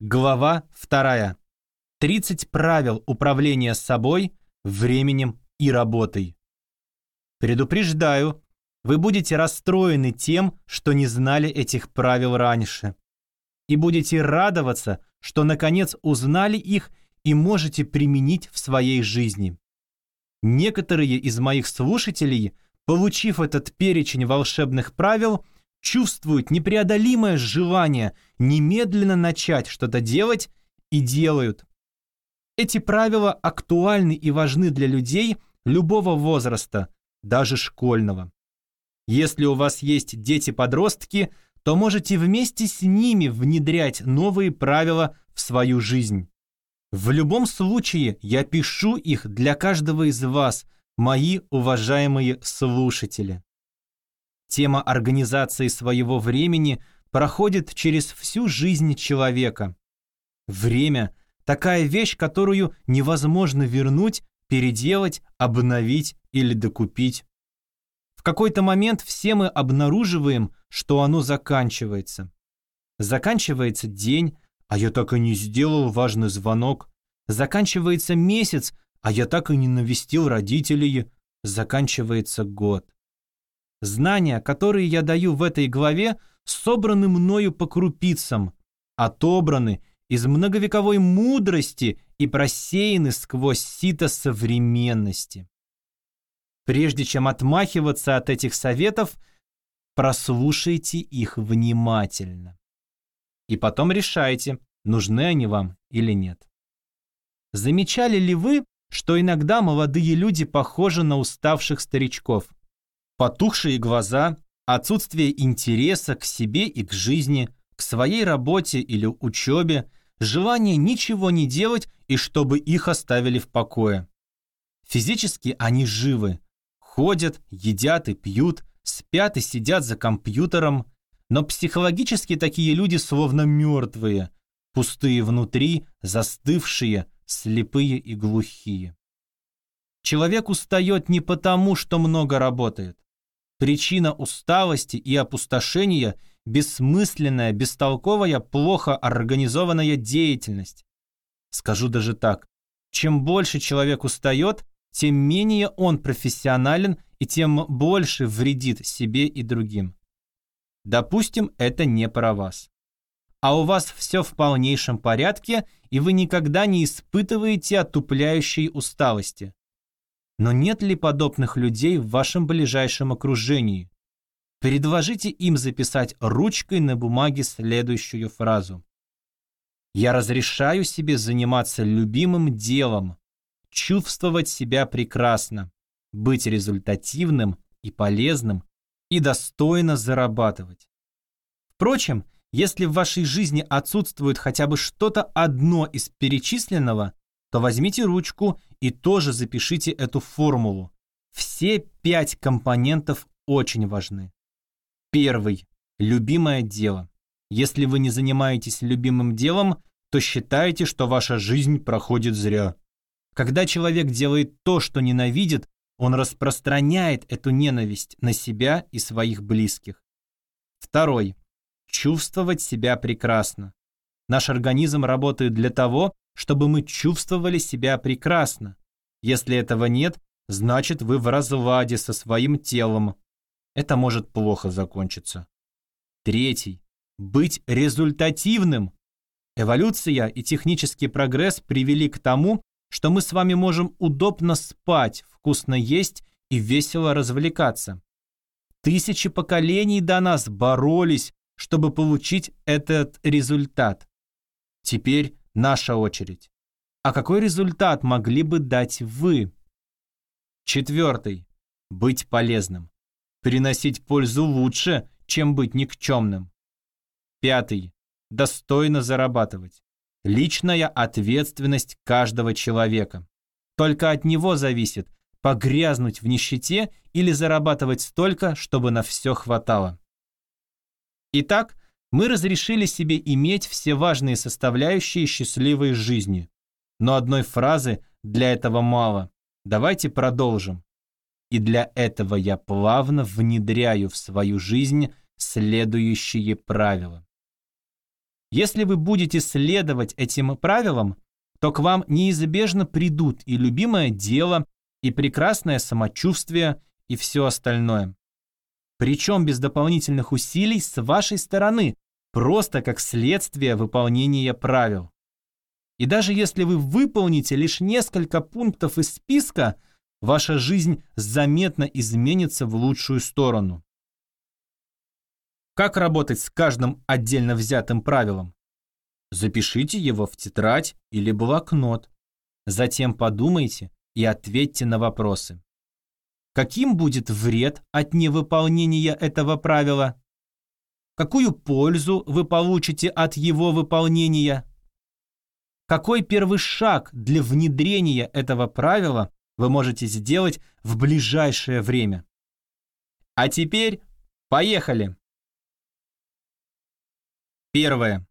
Глава 2. 30 правил управления собой, временем и работой. Предупреждаю, вы будете расстроены тем, что не знали этих правил раньше. И будете радоваться, что наконец узнали их и можете применить в своей жизни. Некоторые из моих слушателей, получив этот перечень волшебных правил, чувствуют непреодолимое желание немедленно начать что-то делать и делают. Эти правила актуальны и важны для людей любого возраста, даже школьного. Если у вас есть дети-подростки, то можете вместе с ними внедрять новые правила в свою жизнь. В любом случае я пишу их для каждого из вас, мои уважаемые слушатели. Тема организации своего времени проходит через всю жизнь человека. Время – такая вещь, которую невозможно вернуть, переделать, обновить или докупить. В какой-то момент все мы обнаруживаем, что оно заканчивается. Заканчивается день, а я так и не сделал важный звонок. Заканчивается месяц, а я так и не навестил родителей. Заканчивается год. Знания, которые я даю в этой главе, собраны мною по крупицам, отобраны из многовековой мудрости и просеяны сквозь сито современности. Прежде чем отмахиваться от этих советов, прослушайте их внимательно. И потом решайте, нужны они вам или нет. Замечали ли вы, что иногда молодые люди похожи на уставших старичков? Потухшие глаза, отсутствие интереса к себе и к жизни, к своей работе или учебе, желание ничего не делать и чтобы их оставили в покое. Физически они живы, ходят, едят и пьют, спят и сидят за компьютером, но психологически такие люди словно мертвые, пустые внутри, застывшие, слепые и глухие. Человек устает не потому, что много работает. Причина усталости и опустошения – бессмысленная, бестолковая, плохо организованная деятельность. Скажу даже так. Чем больше человек устает, тем менее он профессионален и тем больше вредит себе и другим. Допустим, это не про вас. А у вас все в полнейшем порядке, и вы никогда не испытываете отупляющей усталости. Но нет ли подобных людей в вашем ближайшем окружении? Предложите им записать ручкой на бумаге следующую фразу. «Я разрешаю себе заниматься любимым делом, чувствовать себя прекрасно, быть результативным и полезным и достойно зарабатывать». Впрочем, если в вашей жизни отсутствует хотя бы что-то одно из перечисленного, то возьмите ручку и тоже запишите эту формулу. Все пять компонентов очень важны. Первый. Любимое дело. Если вы не занимаетесь любимым делом, то считайте, что ваша жизнь проходит зря. Когда человек делает то, что ненавидит, он распространяет эту ненависть на себя и своих близких. Второй. Чувствовать себя прекрасно. Наш организм работает для того, чтобы мы чувствовали себя прекрасно. Если этого нет, значит вы в разладе со своим телом. Это может плохо закончиться. Третий. Быть результативным. Эволюция и технический прогресс привели к тому, что мы с вами можем удобно спать, вкусно есть и весело развлекаться. Тысячи поколений до нас боролись, чтобы получить этот результат. Теперь Наша очередь. А какой результат могли бы дать вы? Четвертый. Быть полезным. Приносить пользу лучше, чем быть никчемным. Пятый. Достойно зарабатывать. Личная ответственность каждого человека. Только от него зависит, погрязнуть в нищете или зарабатывать столько, чтобы на все хватало. Итак, мы разрешили себе иметь все важные составляющие счастливой жизни. Но одной фразы для этого мало. Давайте продолжим. И для этого я плавно внедряю в свою жизнь следующие правила. Если вы будете следовать этим правилам, то к вам неизбежно придут и любимое дело, и прекрасное самочувствие, и все остальное. Причем без дополнительных усилий с вашей стороны, просто как следствие выполнения правил. И даже если вы выполните лишь несколько пунктов из списка, ваша жизнь заметно изменится в лучшую сторону. Как работать с каждым отдельно взятым правилом? Запишите его в тетрадь или блокнот. Затем подумайте и ответьте на вопросы. Каким будет вред от невыполнения этого правила? Какую пользу вы получите от его выполнения? Какой первый шаг для внедрения этого правила вы можете сделать в ближайшее время? А теперь поехали! Первое.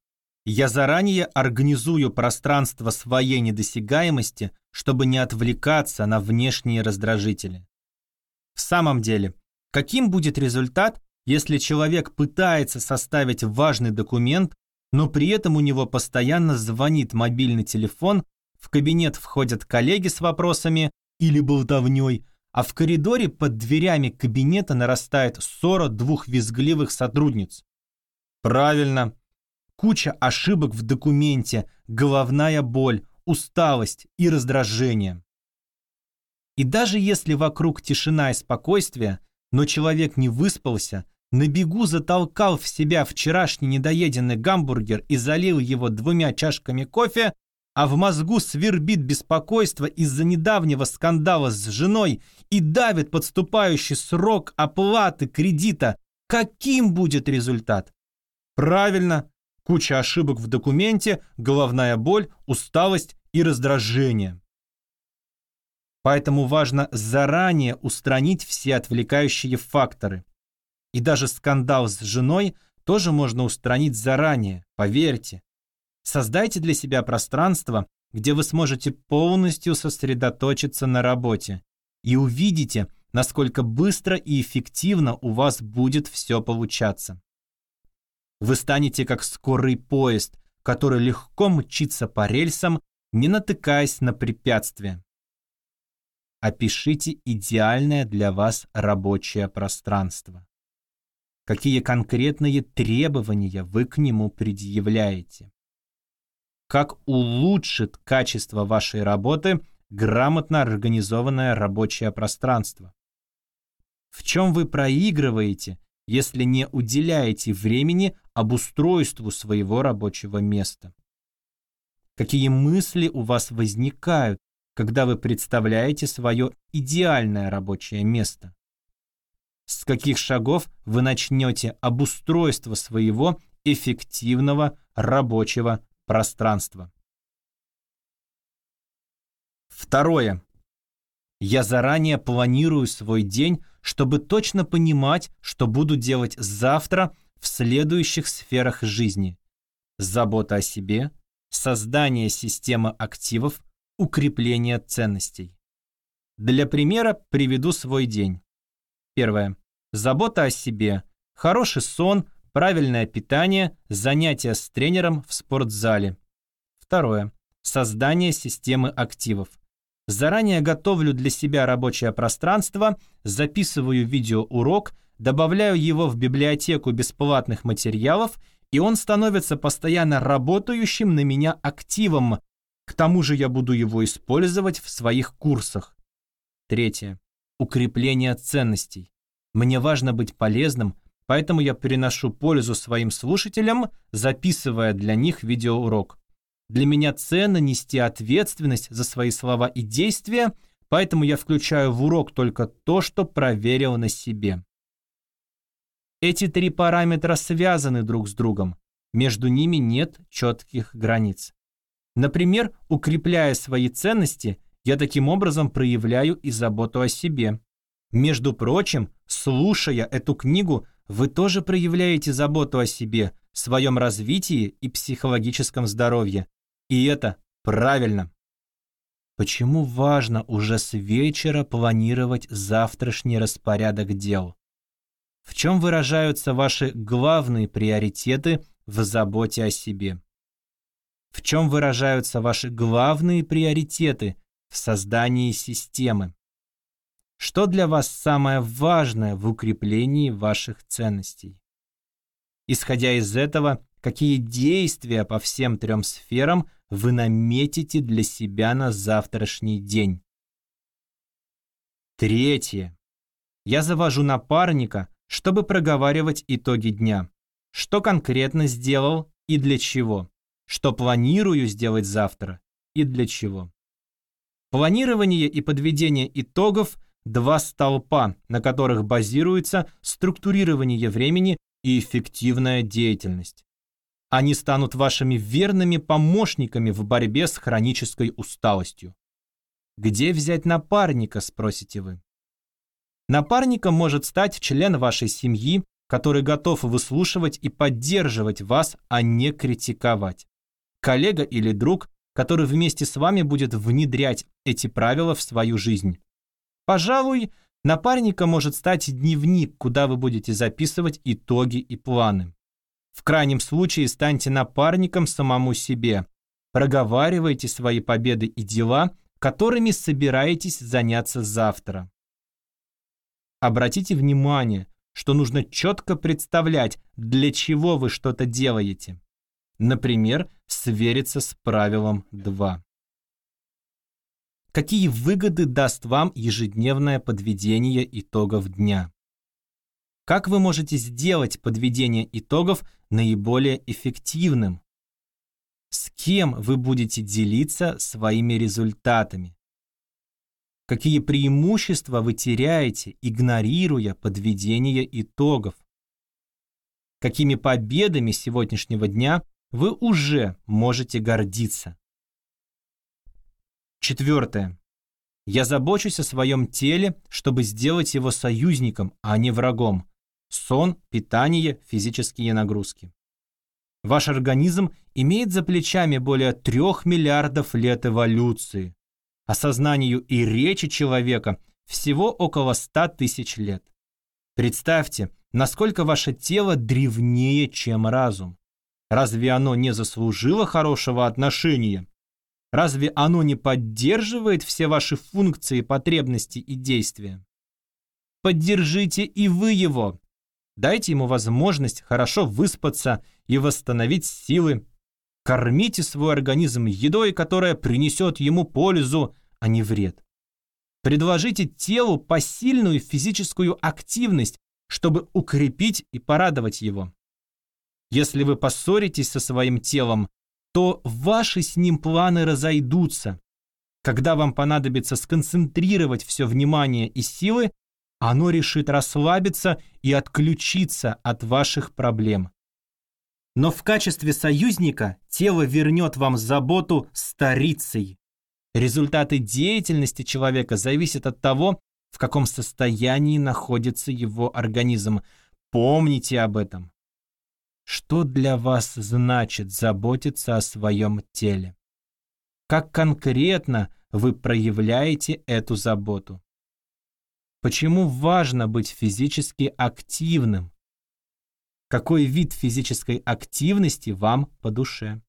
Я заранее организую пространство своей недосягаемости, чтобы не отвлекаться на внешние раздражители. В самом деле, каким будет результат, если человек пытается составить важный документ, но при этом у него постоянно звонит мобильный телефон, в кабинет входят коллеги с вопросами или болтовней, а в коридоре под дверями кабинета нарастает ссора двух визгливых сотрудниц? Правильно, куча ошибок в документе, головная боль, усталость и раздражение. И даже если вокруг тишина и спокойствие, но человек не выспался, на бегу затолкал в себя вчерашний недоеденный гамбургер и залил его двумя чашками кофе, а в мозгу свербит беспокойство из-за недавнего скандала с женой и давит подступающий срок оплаты кредита, каким будет результат? Правильно, Куча ошибок в документе, головная боль, усталость и раздражение. Поэтому важно заранее устранить все отвлекающие факторы. И даже скандал с женой тоже можно устранить заранее, поверьте. Создайте для себя пространство, где вы сможете полностью сосредоточиться на работе и увидите, насколько быстро и эффективно у вас будет все получаться. Вы станете как скорый поезд, который легко мчится по рельсам, не натыкаясь на препятствия. Опишите идеальное для вас рабочее пространство. Какие конкретные требования вы к нему предъявляете? Как улучшит качество вашей работы грамотно организованное рабочее пространство? В чем вы проигрываете, если не уделяете времени обустройству своего рабочего места. Какие мысли у вас возникают, когда вы представляете свое идеальное рабочее место? С каких шагов вы начнете обустройство своего эффективного рабочего пространства? Второе. Я заранее планирую свой день, чтобы точно понимать, что буду делать завтра в следующих сферах жизни. Забота о себе, создание системы активов, укрепление ценностей. Для примера приведу свой день. Первое. Забота о себе, хороший сон, правильное питание, занятия с тренером в спортзале. Второе. Создание системы активов. Заранее готовлю для себя рабочее пространство, записываю видеоурок, добавляю его в библиотеку бесплатных материалов, и он становится постоянно работающим на меня активом. К тому же я буду его использовать в своих курсах. Третье. Укрепление ценностей. Мне важно быть полезным, поэтому я переношу пользу своим слушателям, записывая для них видеоурок. Для меня ценно нести ответственность за свои слова и действия, поэтому я включаю в урок только то, что проверил на себе. Эти три параметра связаны друг с другом. Между ними нет четких границ. Например, укрепляя свои ценности, я таким образом проявляю и заботу о себе. Между прочим, слушая эту книгу, вы тоже проявляете заботу о себе, своем развитии и психологическом здоровье. И это правильно. Почему важно уже с вечера планировать завтрашний распорядок дел? В чем выражаются ваши главные приоритеты в заботе о себе? В чем выражаются ваши главные приоритеты в создании системы? Что для вас самое важное в укреплении ваших ценностей? Исходя из этого, какие действия по всем трем сферам вы наметите для себя на завтрашний день? Третье. Я завожу напарника, чтобы проговаривать итоги дня. Что конкретно сделал и для чего? Что планирую сделать завтра и для чего? Планирование и подведение итогов – два столпа, на которых базируется структурирование времени и эффективная деятельность. Они станут вашими верными помощниками в борьбе с хронической усталостью. Где взять напарника, спросите вы? Напарником может стать член вашей семьи, который готов выслушивать и поддерживать вас, а не критиковать. Коллега или друг, который вместе с вами будет внедрять эти правила в свою жизнь. Пожалуй, напарником может стать дневник, куда вы будете записывать итоги и планы. В крайнем случае станьте напарником самому себе. Проговаривайте свои победы и дела, которыми собираетесь заняться завтра. Обратите внимание, что нужно четко представлять, для чего вы что-то делаете. Например, свериться с правилом 2. Какие выгоды даст вам ежедневное подведение итогов дня? Как вы можете сделать подведение итогов наиболее эффективным? С кем вы будете делиться своими результатами? Какие преимущества вы теряете, игнорируя подведение итогов? Какими победами сегодняшнего дня вы уже можете гордиться? Четвертое. Я забочусь о своем теле, чтобы сделать его союзником, а не врагом. Сон, питание, физические нагрузки. Ваш организм имеет за плечами более трех миллиардов лет эволюции осознанию и речи человека всего около 100 тысяч лет. Представьте, насколько ваше тело древнее, чем разум. Разве оно не заслужило хорошего отношения? Разве оно не поддерживает все ваши функции, потребности и действия? Поддержите и вы его. Дайте ему возможность хорошо выспаться и восстановить силы, Кормите свой организм едой, которая принесет ему пользу, а не вред. Предложите телу посильную физическую активность, чтобы укрепить и порадовать его. Если вы поссоритесь со своим телом, то ваши с ним планы разойдутся. Когда вам понадобится сконцентрировать все внимание и силы, оно решит расслабиться и отключиться от ваших проблем. Но в качестве союзника тело вернет вам заботу старицей. Результаты деятельности человека зависят от того, в каком состоянии находится его организм. Помните об этом. Что для вас значит заботиться о своем теле? Как конкретно вы проявляете эту заботу? Почему важно быть физически активным? какой вид физической активности вам по душе.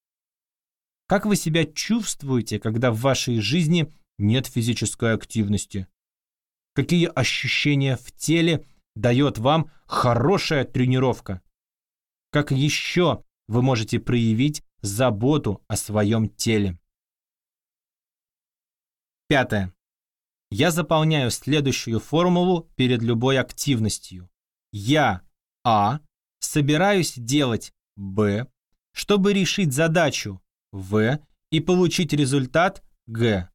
Как вы себя чувствуете, когда в вашей жизни нет физической активности? Какие ощущения в теле дает вам хорошая тренировка? Как еще вы можете проявить заботу о своем теле? Пятое. Я заполняю следующую формулу перед любой активностью. Я А собираюсь делать Б, чтобы решить задачу В и получить результат Г.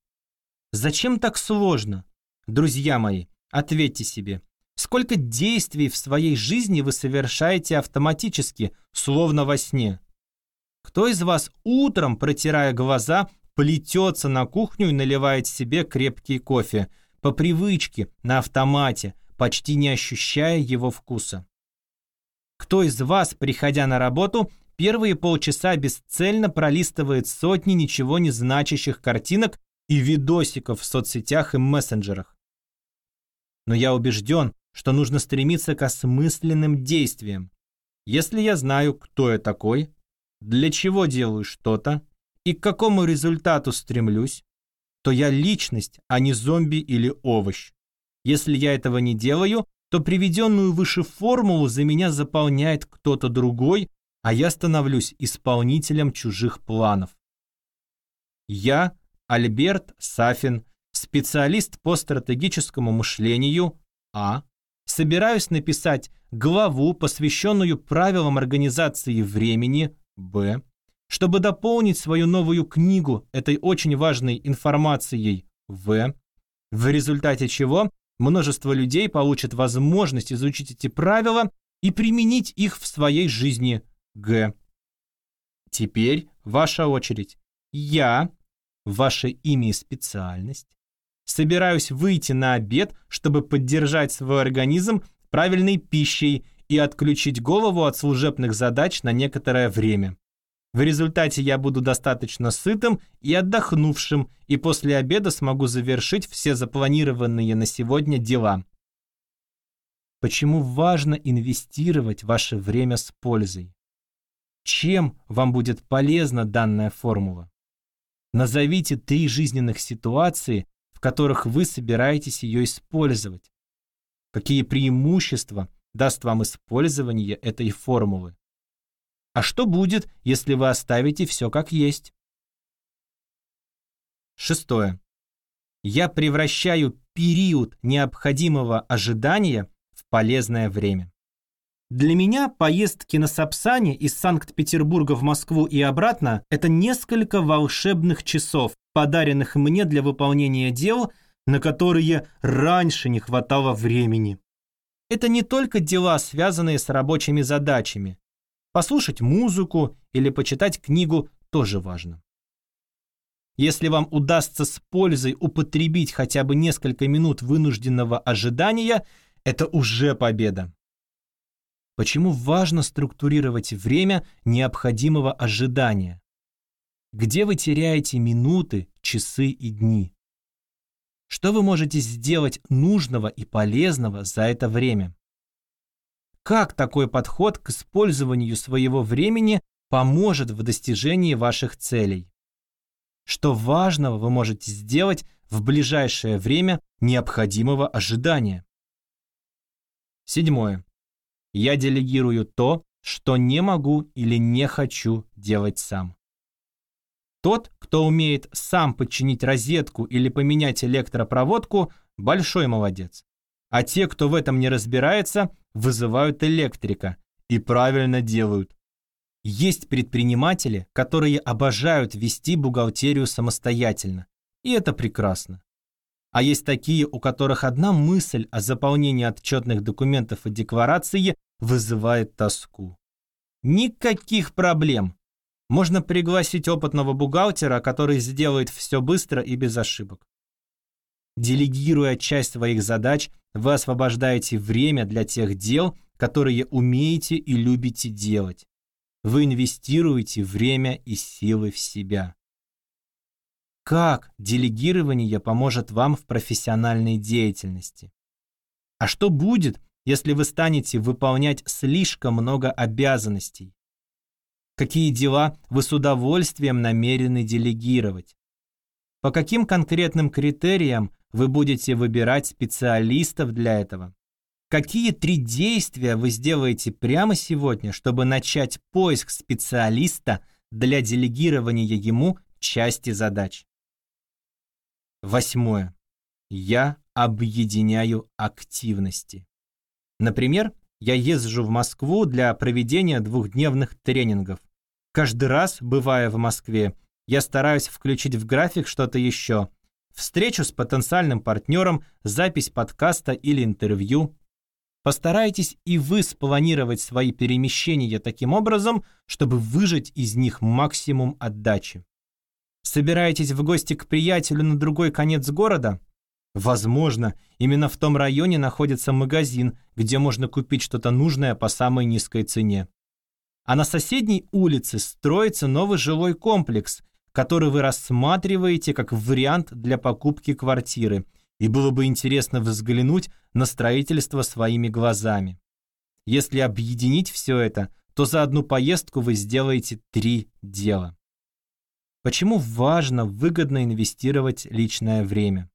Зачем так сложно? Друзья мои, ответьте себе, сколько действий в своей жизни вы совершаете автоматически, словно во сне? Кто из вас утром, протирая глаза, плетется на кухню и наливает себе крепкий кофе, по привычке, на автомате, почти не ощущая его вкуса? Кто из вас, приходя на работу, первые полчаса бесцельно пролистывает сотни ничего не значащих картинок и видосиков в соцсетях и мессенджерах? Но я убежден, что нужно стремиться к осмысленным действиям. Если я знаю, кто я такой, для чего делаю что-то и к какому результату стремлюсь, то я личность, а не зомби или овощ. Если я этого не делаю, то приведенную выше формулу за меня заполняет кто-то другой, а я становлюсь исполнителем чужих планов. Я, Альберт Сафин, специалист по стратегическому мышлению, А, собираюсь написать главу, посвященную правилам организации времени, Б, чтобы дополнить свою новую книгу этой очень важной информацией, В, в результате чего множество людей получат возможность изучить эти правила и применить их в своей жизни, Г. Теперь ваша очередь. Я, ваше имя и специальность, собираюсь выйти на обед, чтобы поддержать свой организм правильной пищей и отключить голову от служебных задач на некоторое время. В результате я буду достаточно сытым и отдохнувшим, и после обеда смогу завершить все запланированные на сегодня дела. Почему важно инвестировать ваше время с пользой? Чем вам будет полезна данная формула? Назовите три жизненных ситуации, которых вы собираетесь ее использовать. Какие преимущества даст вам использование этой формулы? А что будет, если вы оставите все как есть? Шестое. Я превращаю период необходимого ожидания в полезное время. Для меня поездки на Сапсане из Санкт-Петербурга в Москву и обратно – это несколько волшебных часов, подаренных мне для выполнения дел, на которые раньше не хватало времени. Это не только дела, связанные с рабочими задачами. Послушать музыку или почитать книгу тоже важно. Если вам удастся с пользой употребить хотя бы несколько минут вынужденного ожидания, это уже победа. Почему важно структурировать время необходимого ожидания? Где вы теряете минуты, часы и дни? Что вы можете сделать нужного и полезного за это время? Как такой подход к использованию своего времени поможет в достижении ваших целей? Что важного вы можете сделать в ближайшее время необходимого ожидания? Седьмое. Я делегирую то, что не могу или не хочу делать сам. Тот, кто умеет сам подчинить розетку или поменять электропроводку, большой молодец. А те, кто в этом не разбирается, вызывают электрика. И правильно делают. Есть предприниматели, которые обожают вести бухгалтерию самостоятельно. И это прекрасно. А есть такие, у которых одна мысль о заполнении отчетных документов и декларации вызывает тоску. Никаких проблем. Можно пригласить опытного бухгалтера, который сделает все быстро и без ошибок. Делегируя часть своих задач, вы освобождаете время для тех дел, которые умеете и любите делать. Вы инвестируете время и силы в себя. Как делегирование поможет вам в профессиональной деятельности? А что будет, если вы станете выполнять слишком много обязанностей? Какие дела вы с удовольствием намерены делегировать? По каким конкретным критериям вы будете выбирать специалистов для этого? Какие три действия вы сделаете прямо сегодня, чтобы начать поиск специалиста для делегирования ему части задач? Восьмое. Я объединяю активности. Например, я езжу в Москву для проведения двухдневных тренингов. Каждый раз, бывая в Москве, я стараюсь включить в график что-то еще. Встречу с потенциальным партнером, запись подкаста или интервью. Постарайтесь и вы спланировать свои перемещения таким образом, чтобы выжать из них максимум отдачи. Собираетесь в гости к приятелю на другой конец города? Возможно, именно в том районе находится магазин, где можно купить что-то нужное по самой низкой цене. А на соседней улице строится новый жилой комплекс, который вы рассматриваете как вариант для покупки квартиры, и было бы интересно взглянуть на строительство своими глазами. Если объединить все это, то за одну поездку вы сделаете три дела. Почему важно выгодно инвестировать личное время?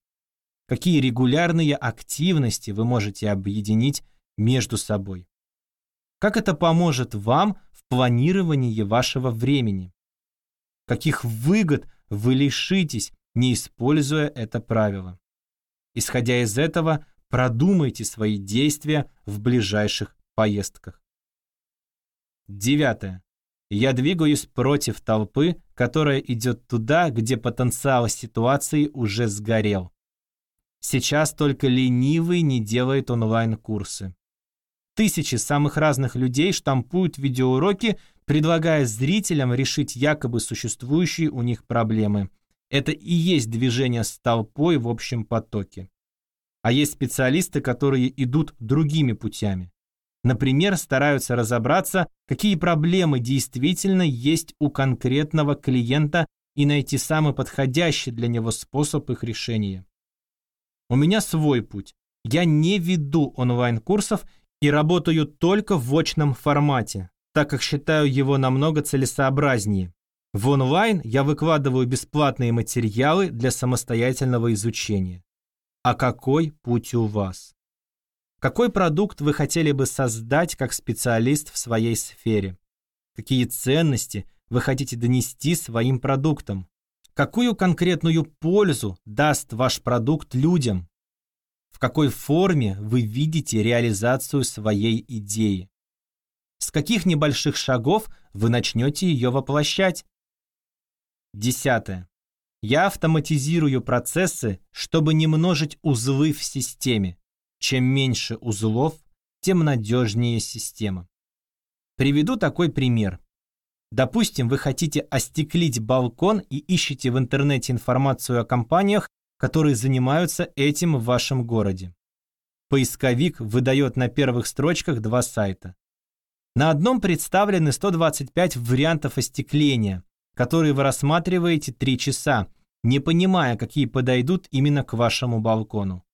Какие регулярные активности вы можете объединить между собой? Как это поможет вам в планировании вашего времени? Каких выгод вы лишитесь, не используя это правило? Исходя из этого, продумайте свои действия в ближайших поездках. Девятое. Я двигаюсь против толпы, которая идет туда, где потенциал ситуации уже сгорел. Сейчас только ленивый не делает онлайн-курсы. Тысячи самых разных людей штампуют видеоуроки, предлагая зрителям решить якобы существующие у них проблемы. Это и есть движение с толпой в общем потоке. А есть специалисты, которые идут другими путями. Например, стараются разобраться, какие проблемы действительно есть у конкретного клиента и найти самый подходящий для него способ их решения. У меня свой путь. Я не веду онлайн-курсов и работаю только в очном формате, так как считаю его намного целесообразнее. В онлайн я выкладываю бесплатные материалы для самостоятельного изучения. А какой путь у вас? Какой продукт вы хотели бы создать как специалист в своей сфере? Какие ценности вы хотите донести своим продуктом? Какую конкретную пользу даст ваш продукт людям? В какой форме вы видите реализацию своей идеи? С каких небольших шагов вы начнете ее воплощать? Десятое. Я автоматизирую процессы, чтобы не множить узлы в системе. Чем меньше узлов, тем надежнее система. Приведу такой пример. Допустим, вы хотите остеклить балкон и ищете в интернете информацию о компаниях, которые занимаются этим в вашем городе. Поисковик выдает на первых строчках два сайта. На одном представлены 125 вариантов остекления, которые вы рассматриваете 3 часа, не понимая, какие подойдут именно к вашему балкону.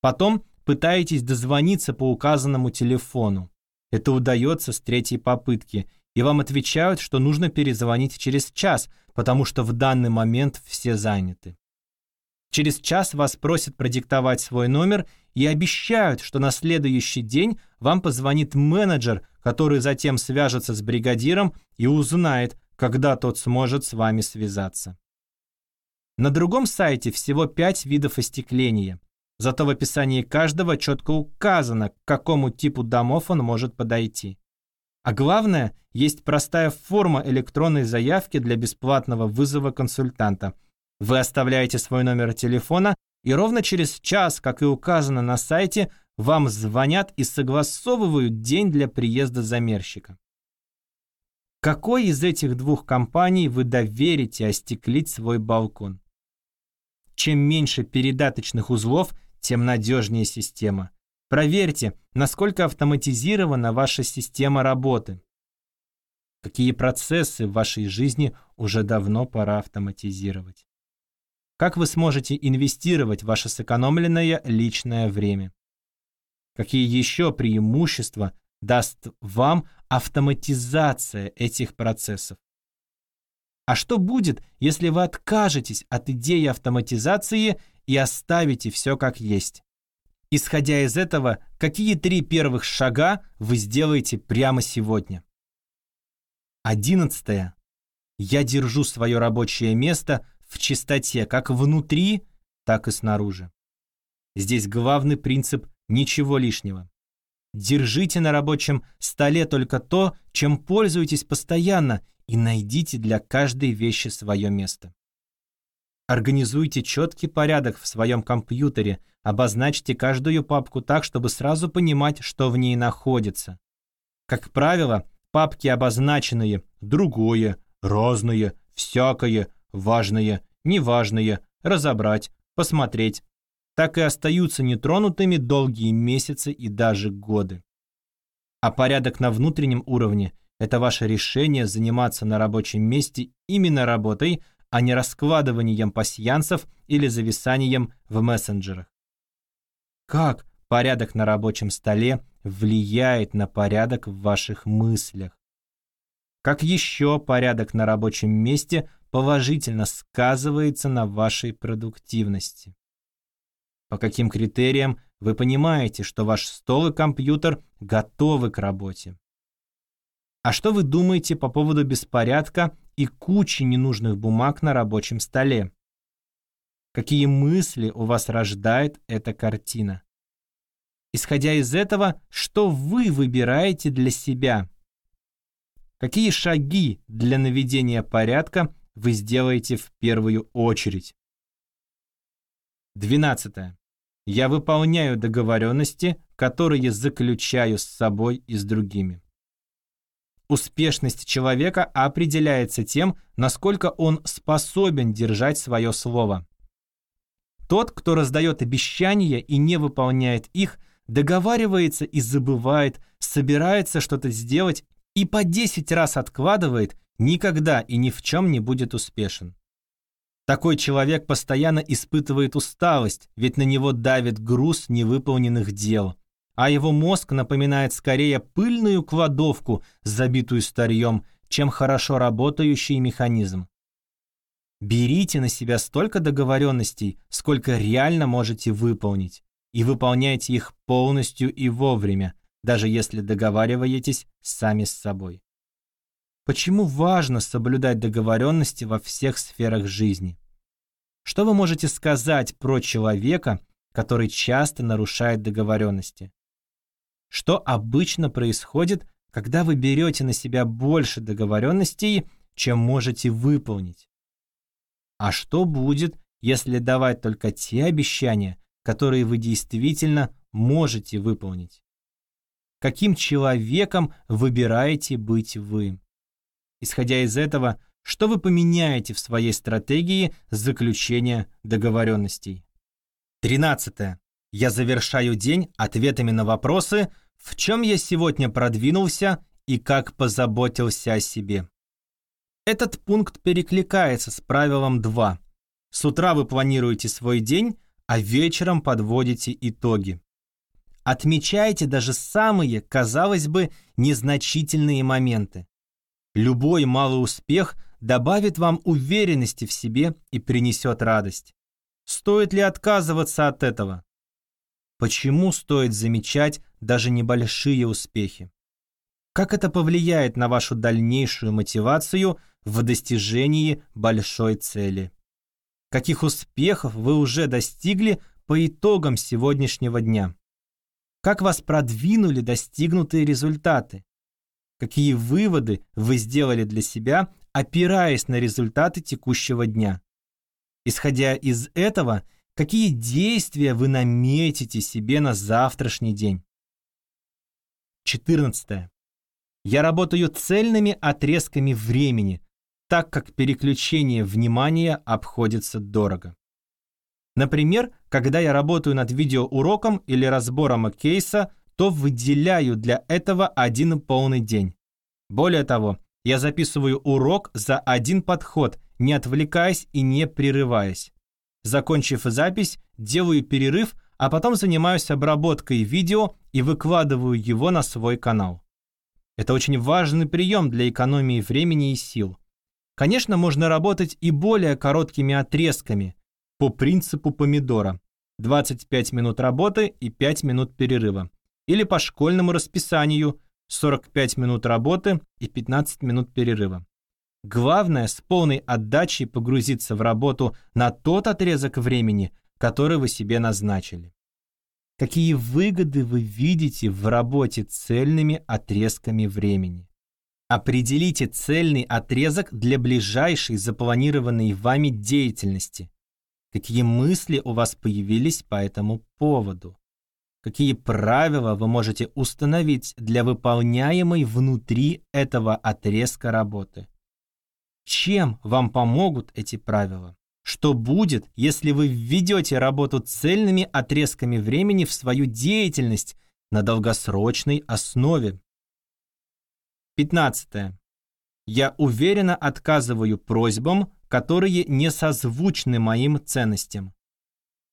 Потом пытаетесь дозвониться по указанному телефону. Это удается с третьей попытки, и вам отвечают, что нужно перезвонить через час, потому что в данный момент все заняты. Через час вас просят продиктовать свой номер и обещают, что на следующий день вам позвонит менеджер, который затем свяжется с бригадиром и узнает, когда тот сможет с вами связаться. На другом сайте всего 5 видов остекления. Зато в описании каждого четко указано, к какому типу домов он может подойти. А главное, есть простая форма электронной заявки для бесплатного вызова консультанта. Вы оставляете свой номер телефона, и ровно через час, как и указано на сайте, вам звонят и согласовывают день для приезда замерщика. Какой из этих двух компаний вы доверите остеклить свой балкон? Чем меньше передаточных узлов – тем надежнее система. Проверьте, насколько автоматизирована ваша система работы. Какие процессы в вашей жизни уже давно пора автоматизировать. Как вы сможете инвестировать ваше сэкономленное личное время? Какие еще преимущества даст вам автоматизация этих процессов? А что будет, если вы откажетесь от идеи автоматизации и оставите все как есть. Исходя из этого, какие три первых шага вы сделаете прямо сегодня? Одиннадцатое. Я держу свое рабочее место в чистоте как внутри, так и снаружи. Здесь главный принцип «ничего лишнего». Держите на рабочем столе только то, чем пользуетесь постоянно, и найдите для каждой вещи свое место. Организуйте четкий порядок в своем компьютере, обозначьте каждую папку так, чтобы сразу понимать, что в ней находится. Как правило, папки обозначенные «другое», «разное», «всякое», «важное», «неважное», «разобрать», «посмотреть», так и остаются нетронутыми долгие месяцы и даже годы. А порядок на внутреннем уровне – это ваше решение заниматься на рабочем месте именно работой – а не раскладыванием пасьянсов или зависанием в мессенджерах. Как порядок на рабочем столе влияет на порядок в ваших мыслях. Как еще порядок на рабочем месте положительно сказывается на вашей продуктивности? По каким критериям вы понимаете, что ваш стол и компьютер готовы к работе? А что вы думаете по поводу беспорядка и кучи ненужных бумаг на рабочем столе? Какие мысли у вас рождает эта картина? Исходя из этого, что вы выбираете для себя? Какие шаги для наведения порядка вы сделаете в первую очередь? 12. Я выполняю договоренности, которые заключаю с собой и с другими. Успешность человека определяется тем, насколько он способен держать свое слово. Тот, кто раздает обещания и не выполняет их, договаривается и забывает, собирается что-то сделать и по 10 раз откладывает, никогда и ни в чем не будет успешен. Такой человек постоянно испытывает усталость, ведь на него давит груз невыполненных дел, а его мозг напоминает скорее пыльную кладовку, забитую старьем, чем хорошо работающий механизм. Берите на себя столько договоренностей, сколько реально можете выполнить, и выполняйте их полностью и вовремя, даже если договариваетесь сами с собой. Почему важно соблюдать договоренности во всех сферах жизни? Что вы можете сказать про человека, который часто нарушает договоренности? Что обычно происходит, когда вы берете на себя больше договоренностей, чем можете выполнить? А что будет, если давать только те обещания, которые вы действительно можете выполнить? Каким человеком выбираете быть вы? Исходя из этого, что вы поменяете в своей стратегии заключения договоренностей? 13. Я завершаю день ответами на вопросы, в чем я сегодня продвинулся и как позаботился о себе. Этот пункт перекликается с правилом 2. С утра вы планируете свой день, а вечером подводите итоги. Отмечайте даже самые, казалось бы, незначительные моменты. Любой малый успех добавит вам уверенности в себе и принесет радость. Стоит ли отказываться от этого? Почему стоит замечать даже небольшие успехи? Как это повлияет на вашу дальнейшую мотивацию в достижении большой цели? Каких успехов вы уже достигли по итогам сегодняшнего дня? Как вас продвинули достигнутые результаты? Какие выводы вы сделали для себя, опираясь на результаты текущего дня? Исходя из этого, какие действия вы наметите себе на завтрашний день? 14. Я работаю цельными отрезками времени, так как переключение внимания обходится дорого. Например, когда я работаю над видеоуроком или разбором кейса, то выделяю для этого один полный день. Более того, я записываю урок за один подход, не отвлекаясь и не прерываясь. Закончив запись, делаю перерыв, а потом занимаюсь обработкой видео и выкладываю его на свой канал. Это очень важный прием для экономии времени и сил. Конечно, можно работать и более короткими отрезками, по принципу помидора. 25 минут работы и 5 минут перерыва. Или по школьному расписанию 45 минут работы и 15 минут перерыва. Главное с полной отдачей погрузиться в работу на тот отрезок времени, который вы себе назначили. Какие выгоды вы видите в работе цельными отрезками времени? Определите цельный отрезок для ближайшей запланированной вами деятельности. Какие мысли у вас появились по этому поводу? Какие правила вы можете установить для выполняемой внутри этого отрезка работы? Чем вам помогут эти правила? Что будет, если вы введете работу цельными отрезками времени в свою деятельность на долгосрочной основе? 15. Я уверенно отказываю просьбам, которые не созвучны моим ценностям.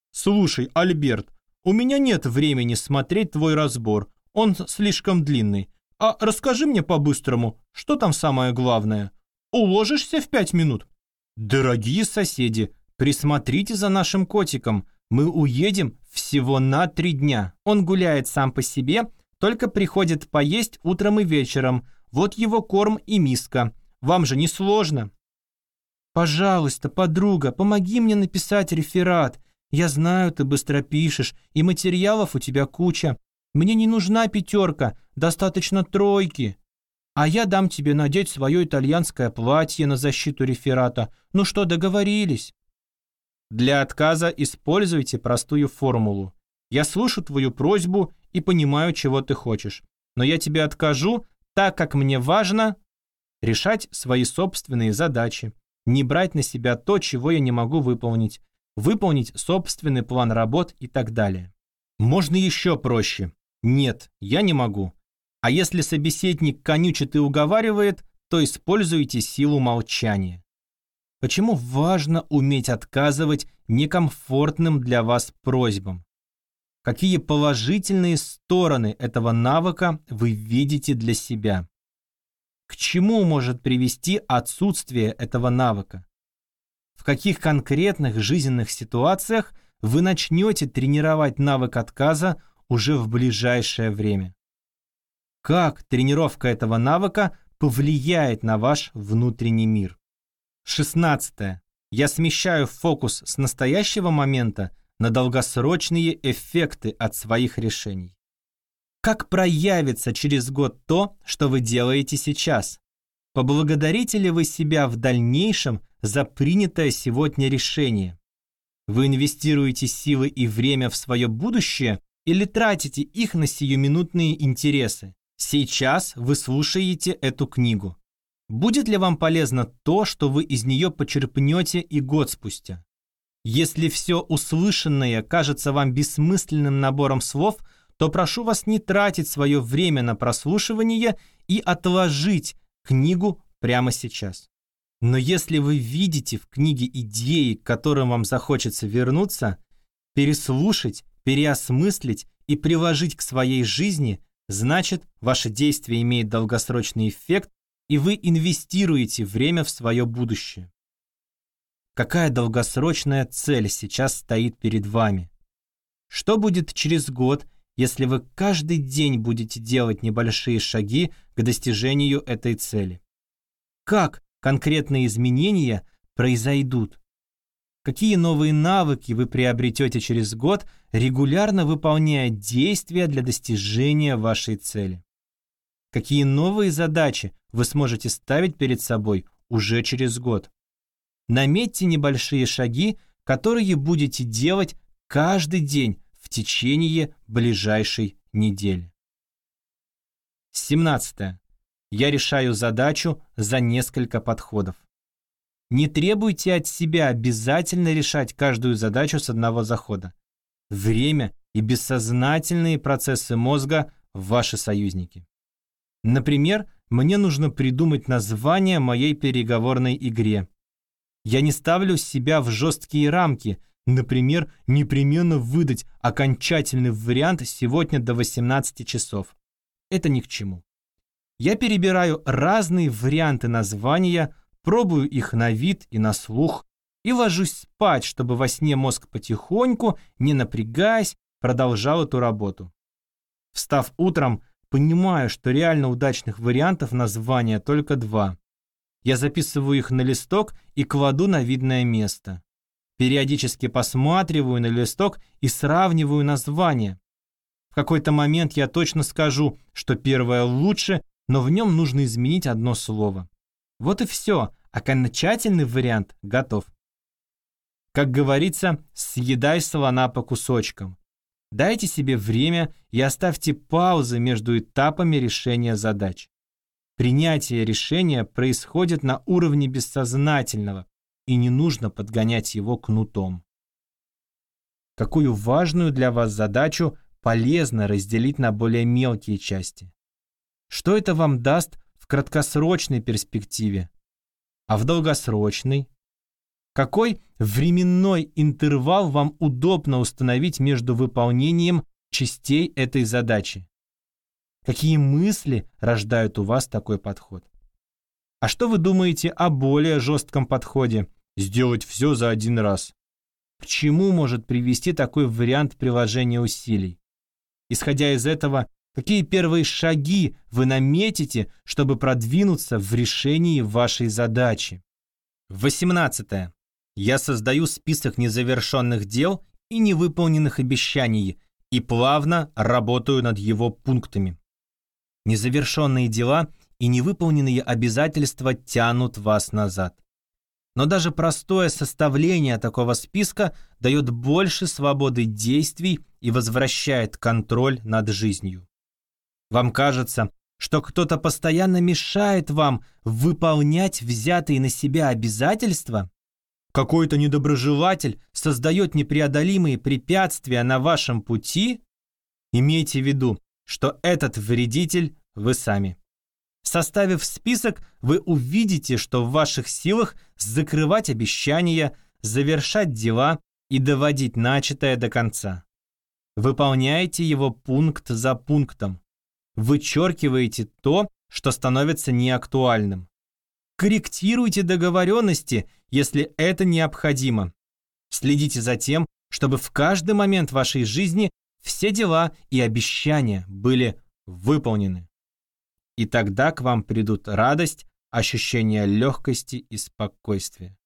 Слушай, Альберт, У меня нет времени смотреть твой разбор, он слишком длинный. А расскажи мне по-быстрому, что там самое главное? Уложишься в пять минут? Дорогие соседи, присмотрите за нашим котиком. Мы уедем всего на три дня. Он гуляет сам по себе, только приходит поесть утром и вечером. Вот его корм и миска. Вам же не сложно. Пожалуйста, подруга, помоги мне написать реферат. Я знаю, ты быстро пишешь, и материалов у тебя куча. Мне не нужна пятерка, достаточно тройки. А я дам тебе надеть свое итальянское платье на защиту реферата. Ну что, договорились? Для отказа используйте простую формулу. Я слышу твою просьбу и понимаю, чего ты хочешь. Но я тебе откажу, так как мне важно решать свои собственные задачи, не брать на себя то, чего я не могу выполнить, выполнить собственный план работ и так далее. Можно еще проще. Нет, я не могу. А если собеседник конючит и уговаривает, то используйте силу молчания. Почему важно уметь отказывать некомфортным для вас просьбам? Какие положительные стороны этого навыка вы видите для себя? К чему может привести отсутствие этого навыка? В каких конкретных жизненных ситуациях вы начнете тренировать навык отказа уже в ближайшее время? Как тренировка этого навыка повлияет на ваш внутренний мир? 16. Я смещаю фокус с настоящего момента на долгосрочные эффекты от своих решений. Как проявится через год то, что вы делаете сейчас? Поблагодарите ли вы себя в дальнейшем за принятое сегодня решение? Вы инвестируете силы и время в свое будущее или тратите их на сиюминутные интересы? Сейчас вы слушаете эту книгу. Будет ли вам полезно то, что вы из нее почерпнете и год спустя? Если все услышанное кажется вам бессмысленным набором слов – то прошу вас не тратить свое время на прослушивание и отложить книгу прямо сейчас. Но если вы видите в книге идеи, к которым вам захочется вернуться, переслушать, переосмыслить и приложить к своей жизни, значит, ваше действие имеет долгосрочный эффект, и вы инвестируете время в свое будущее. Какая долгосрочная цель сейчас стоит перед вами? Что будет через год, если вы каждый день будете делать небольшие шаги к достижению этой цели? Как конкретные изменения произойдут? Какие новые навыки вы приобретете через год, регулярно выполняя действия для достижения вашей цели? Какие новые задачи вы сможете ставить перед собой уже через год? Наметьте небольшие шаги, которые будете делать каждый день в течение ближайшей недели. 17. Я решаю задачу за несколько подходов. Не требуйте от себя обязательно решать каждую задачу с одного захода. Время и бессознательные процессы мозга – ваши союзники. Например, мне нужно придумать название моей переговорной игре. Я не ставлю себя в жесткие рамки – Например, непременно выдать окончательный вариант сегодня до 18 часов. Это ни к чему. Я перебираю разные варианты названия, пробую их на вид и на слух и ложусь спать, чтобы во сне мозг потихоньку, не напрягаясь, продолжал эту работу. Встав утром, понимаю, что реально удачных вариантов названия только два. Я записываю их на листок и кладу на видное место. Периодически посматриваю на листок и сравниваю названия. В какой-то момент я точно скажу, что первое лучше, но в нем нужно изменить одно слово. Вот и все, окончательный вариант готов. Как говорится, съедай слона по кусочкам. Дайте себе время и оставьте паузы между этапами решения задач. Принятие решения происходит на уровне бессознательного, и не нужно подгонять его кнутом. Какую важную для вас задачу полезно разделить на более мелкие части? Что это вам даст краткосрочной перспективе? А в долгосрочной? Какой временной интервал вам удобно установить между выполнением частей этой задачи? Какие мысли рождают у вас такой подход? А что вы думаете о более жестком подходе? Сделать все за один раз. К чему может привести такой вариант приложения усилий? Исходя из этого, какие первые шаги вы наметите, чтобы продвинуться в решении вашей задачи? 18. Я создаю список незавершенных дел и невыполненных обещаний и плавно работаю над его пунктами. Незавершенные дела и невыполненные обязательства тянут вас назад. Но даже простое составление такого списка дает больше свободы действий и возвращает контроль над жизнью. Вам кажется, что кто-то постоянно мешает вам выполнять взятые на себя обязательства? Какой-то недоброжелатель создает непреодолимые препятствия на вашем пути? Имейте в виду, что этот вредитель вы сами. Составив список, вы увидите, что в ваших силах закрывать обещания, завершать дела и доводить начатое до конца. Выполняйте его пункт за пунктом. Вычеркиваете то, что становится неактуальным. Корректируйте договоренности, если это необходимо. Следите за тем, чтобы в каждый момент вашей жизни все дела и обещания были выполнены. И тогда к вам придут радость, ощущение легкости и спокойствия.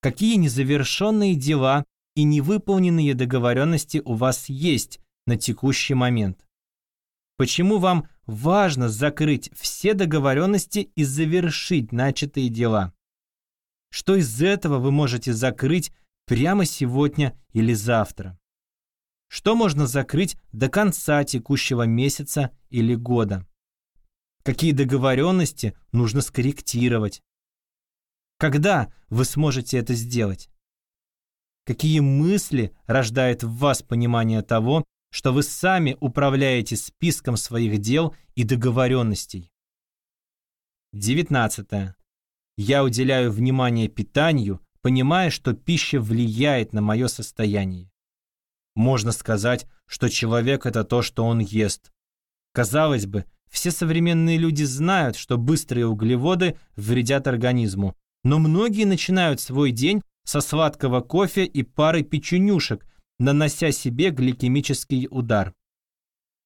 Какие незавершенные дела и невыполненные договоренности у вас есть на текущий момент? Почему вам важно закрыть все договоренности и завершить начатые дела? Что из этого вы можете закрыть прямо сегодня или завтра? Что можно закрыть до конца текущего месяца или года? Какие договоренности нужно скорректировать? Когда вы сможете это сделать? Какие мысли рождает в вас понимание того, что вы сами управляете списком своих дел и договоренностей? 19. Я уделяю внимание питанию, понимая, что пища влияет на мое состояние. Можно сказать, что человек – это то, что он ест. Казалось бы, все современные люди знают, что быстрые углеводы вредят организму, но многие начинают свой день со сладкого кофе и пары печенюшек, нанося себе гликемический удар.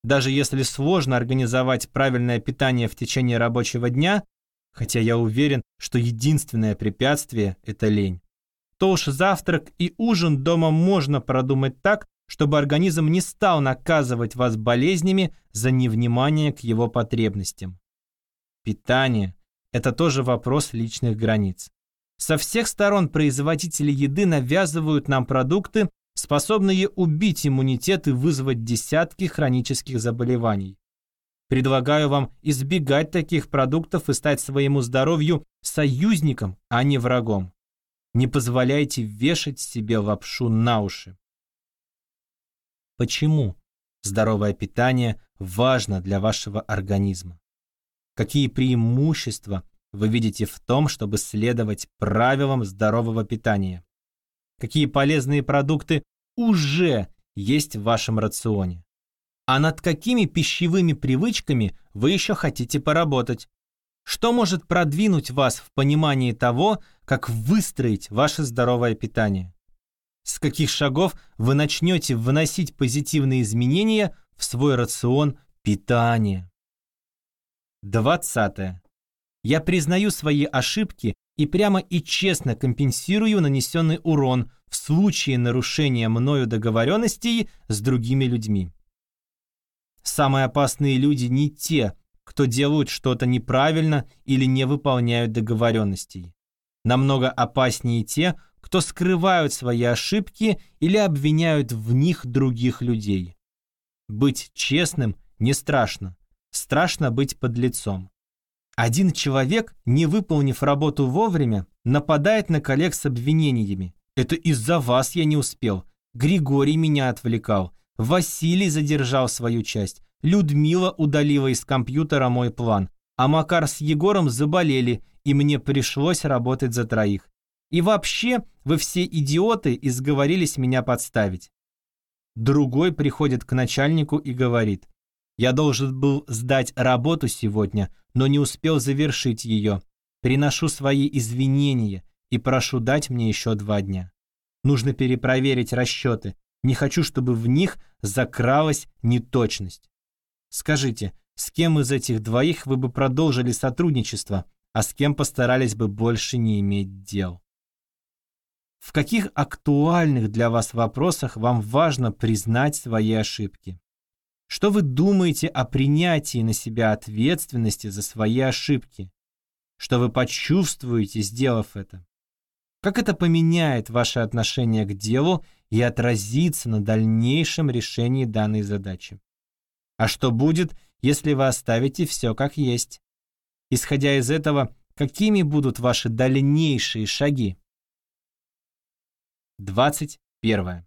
Даже если сложно организовать правильное питание в течение рабочего дня, хотя я уверен, что единственное препятствие – это лень, то уж завтрак и ужин дома можно продумать так, чтобы организм не стал наказывать вас болезнями за невнимание к его потребностям. Питание – это тоже вопрос личных границ. Со всех сторон производители еды навязывают нам продукты, способные убить иммунитет и вызвать десятки хронических заболеваний. Предлагаю вам избегать таких продуктов и стать своему здоровью союзником, а не врагом. Не позволяйте вешать себе лапшу на уши. Почему здоровое питание важно для вашего организма? Какие преимущества вы видите в том, чтобы следовать правилам здорового питания? Какие полезные продукты уже есть в вашем рационе? А над какими пищевыми привычками вы еще хотите поработать? Что может продвинуть вас в понимании того, как выстроить ваше здоровое питание? с каких шагов вы начнете вносить позитивные изменения в свой рацион питания. 20. Я признаю свои ошибки и прямо и честно компенсирую нанесенный урон в случае нарушения мною договоренностей с другими людьми. Самые опасные люди не те, кто делают что-то неправильно или не выполняют договоренностей. Намного опаснее те, кто скрывают свои ошибки или обвиняют в них других людей. Быть честным не страшно, страшно быть подлецом. Один человек, не выполнив работу вовремя, нападает на коллег с обвинениями. Это из-за вас я не успел. Григорий меня отвлекал. Василий задержал свою часть. Людмила удалила из компьютера мой план. А Макар с Егором заболели, и мне пришлось работать за троих. И вообще, вы все идиоты и сговорились меня подставить. Другой приходит к начальнику и говорит, я должен был сдать работу сегодня, но не успел завершить ее. Приношу свои извинения и прошу дать мне еще два дня. Нужно перепроверить расчеты. Не хочу, чтобы в них закралась неточность. Скажите, с кем из этих двоих вы бы продолжили сотрудничество, а с кем постарались бы больше не иметь дел? В каких актуальных для вас вопросах вам важно признать свои ошибки? Что вы думаете о принятии на себя ответственности за свои ошибки? Что вы почувствуете, сделав это? Как это поменяет ваше отношение к делу и отразится на дальнейшем решении данной задачи? А что будет, если вы оставите все как есть? Исходя из этого, какими будут ваши дальнейшие шаги? 21.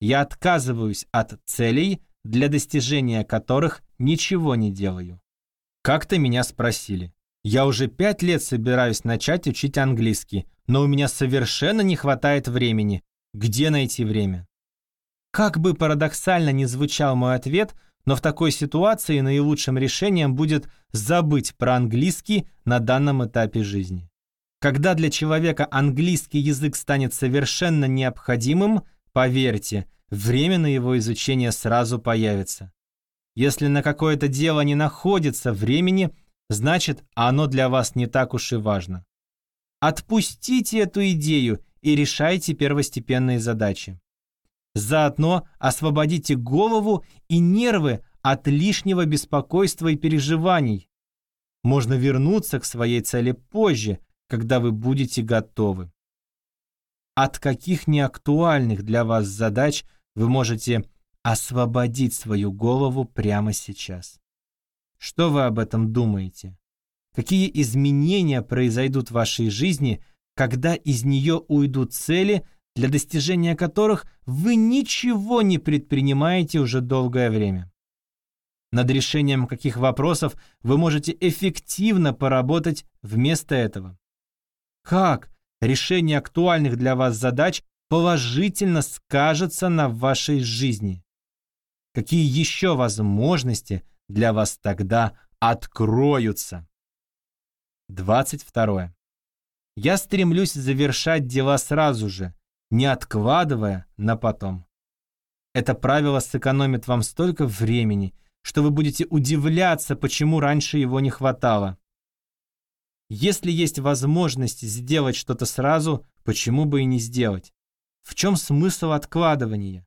Я отказываюсь от целей, для достижения которых ничего не делаю. Как-то меня спросили. Я уже пять лет собираюсь начать учить английский, но у меня совершенно не хватает времени. Где найти время? Как бы парадоксально ни звучал мой ответ, но в такой ситуации наилучшим решением будет забыть про английский на данном этапе жизни. Когда для человека английский язык станет совершенно необходимым, поверьте, время на его изучение сразу появится. Если на какое-то дело не находится времени, значит, оно для вас не так уж и важно. Отпустите эту идею и решайте первостепенные задачи. Заодно освободите голову и нервы от лишнего беспокойства и переживаний. Можно вернуться к своей цели позже, когда вы будете готовы. От каких неактуальных для вас задач вы можете освободить свою голову прямо сейчас? Что вы об этом думаете? Какие изменения произойдут в вашей жизни, когда из нее уйдут цели, для достижения которых вы ничего не предпринимаете уже долгое время? Над решением каких вопросов вы можете эффективно поработать вместо этого? Как решение актуальных для вас задач положительно скажется на вашей жизни? Какие еще возможности для вас тогда откроются? 22. Я стремлюсь завершать дела сразу же, не откладывая на потом. Это правило сэкономит вам столько времени, что вы будете удивляться, почему раньше его не хватало. Если есть возможность сделать что-то сразу, почему бы и не сделать? В чем смысл откладывания?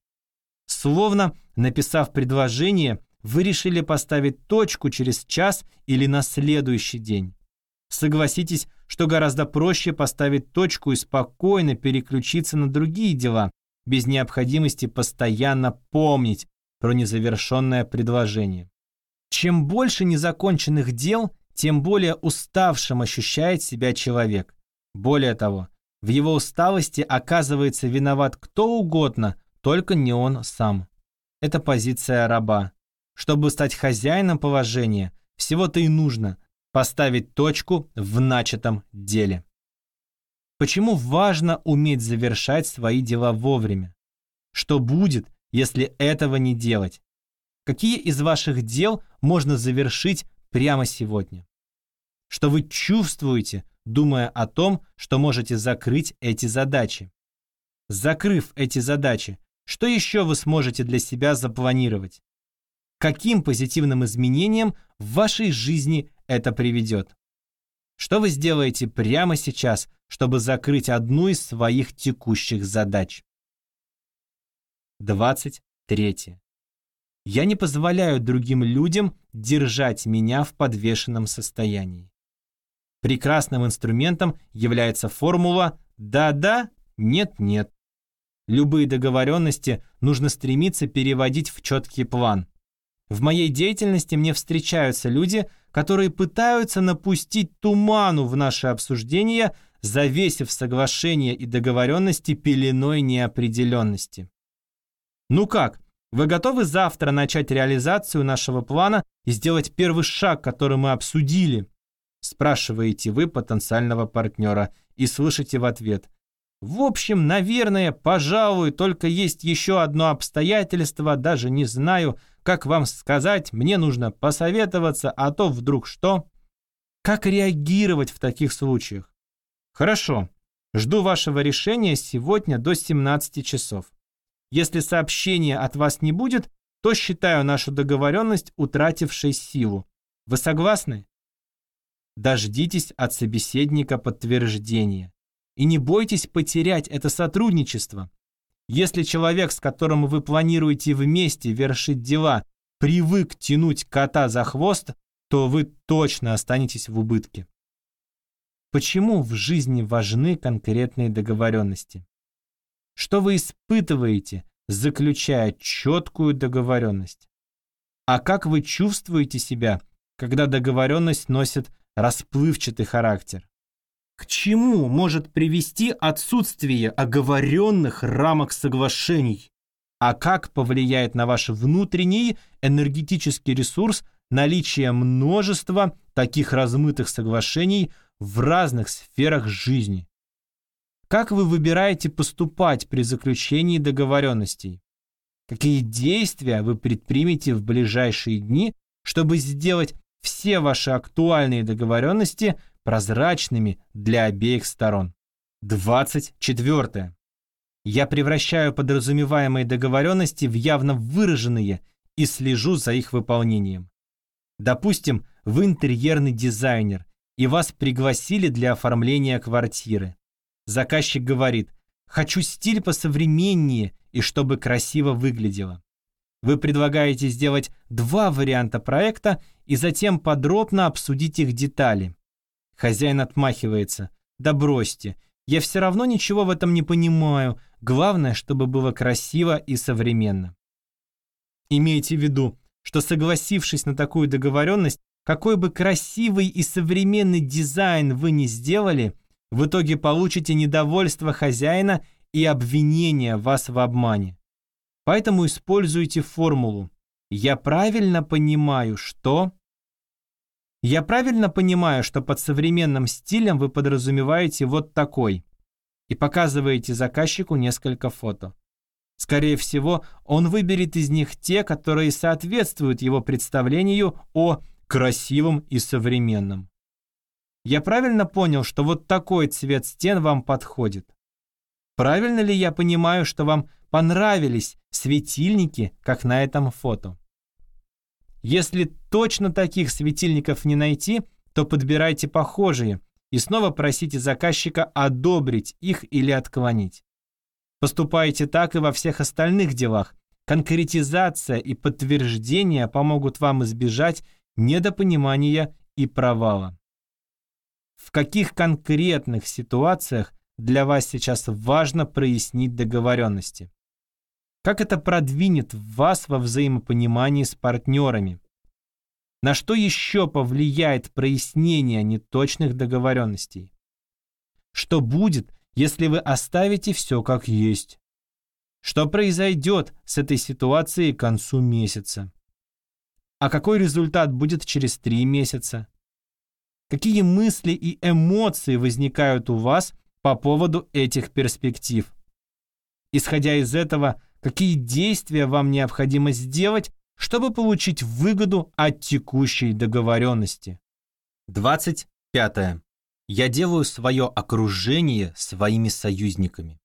Словно, написав предложение, вы решили поставить точку через час или на следующий день. Согласитесь, что гораздо проще поставить точку и спокойно переключиться на другие дела, без необходимости постоянно помнить про незавершенное предложение. Чем больше незаконченных дел, тем более уставшим ощущает себя человек. Более того, в его усталости оказывается виноват кто угодно, только не он сам. Это позиция раба. Чтобы стать хозяином положения, всего-то и нужно поставить точку в начатом деле. Почему важно уметь завершать свои дела вовремя? Что будет, если этого не делать? Какие из ваших дел можно завершить прямо сегодня? Что вы чувствуете, думая о том, что можете закрыть эти задачи? Закрыв эти задачи, что еще вы сможете для себя запланировать? Каким позитивным изменениям в вашей жизни это приведет? Что вы сделаете прямо сейчас, чтобы закрыть одну из своих текущих задач? 23. Я не позволяю другим людям держать меня в подвешенном состоянии. Прекрасным инструментом является формула «да-да», «нет-нет». Любые договоренности нужно стремиться переводить в четкий план. В моей деятельности мне встречаются люди, которые пытаются напустить туману в наше обсуждение, завесив соглашение и договоренности пеленой неопределенности. Ну как, вы готовы завтра начать реализацию нашего плана и сделать первый шаг, который мы обсудили? Спрашиваете вы потенциального партнера и слышите в ответ. В общем, наверное, пожалуй, только есть еще одно обстоятельство, даже не знаю, как вам сказать, мне нужно посоветоваться, а то вдруг что? Как реагировать в таких случаях? Хорошо, жду вашего решения сегодня до 17 часов. Если сообщения от вас не будет, то считаю нашу договоренность утратившей силу. Вы согласны? Дождитесь от собеседника подтверждения. И не бойтесь потерять это сотрудничество. Если человек, с которым вы планируете вместе вершить дела, привык тянуть кота за хвост, то вы точно останетесь в убытке. Почему в жизни важны конкретные договоренности? Что вы испытываете, заключая четкую договоренность? А как вы чувствуете себя, когда договоренность носит расплывчатый характер? К чему может привести отсутствие оговоренных рамок соглашений? А как повлияет на ваш внутренний энергетический ресурс наличие множества таких размытых соглашений в разных сферах жизни? Как вы выбираете поступать при заключении договоренностей? Какие действия вы предпримете в ближайшие дни, чтобы сделать все ваши актуальные договоренности – прозрачными для обеих сторон. 24. Я превращаю подразумеваемые договоренности в явно выраженные и слежу за их выполнением. Допустим, вы интерьерный дизайнер, и вас пригласили для оформления квартиры. Заказчик говорит, хочу стиль посовременнее и чтобы красиво выглядело. Вы предлагаете сделать два варианта проекта и затем подробно обсудить их детали. Хозяин отмахивается. «Да бросьте, я все равно ничего в этом не понимаю. Главное, чтобы было красиво и современно». Имейте в виду, что согласившись на такую договоренность, какой бы красивый и современный дизайн вы ни сделали, в итоге получите недовольство хозяина и обвинение вас в обмане. Поэтому используйте формулу «Я правильно понимаю, что…» Я правильно понимаю, что под современным стилем вы подразумеваете вот такой и показываете заказчику несколько фото. Скорее всего, он выберет из них те, которые соответствуют его представлению о красивом и современном. Я правильно понял, что вот такой цвет стен вам подходит? Правильно ли я понимаю, что вам понравились светильники, как на этом фото? Если точно таких светильников не найти, то подбирайте похожие и снова просите заказчика одобрить их или отклонить. Поступайте так и во всех остальных делах. Конкретизация и подтверждение помогут вам избежать недопонимания и провала. В каких конкретных ситуациях для вас сейчас важно прояснить договоренности? Как это продвинет вас во взаимопонимании с партнерами? На что еще повлияет прояснение неточных договоренностей? Что будет, если вы оставите все как есть? Что произойдет с этой ситуацией к концу месяца? А какой результат будет через три месяца? Какие мысли и эмоции возникают у вас по поводу этих перспектив? Исходя из этого, какие действия вам необходимо сделать, чтобы получить выгоду от текущей договоренности. 25. Я делаю свое окружение своими союзниками.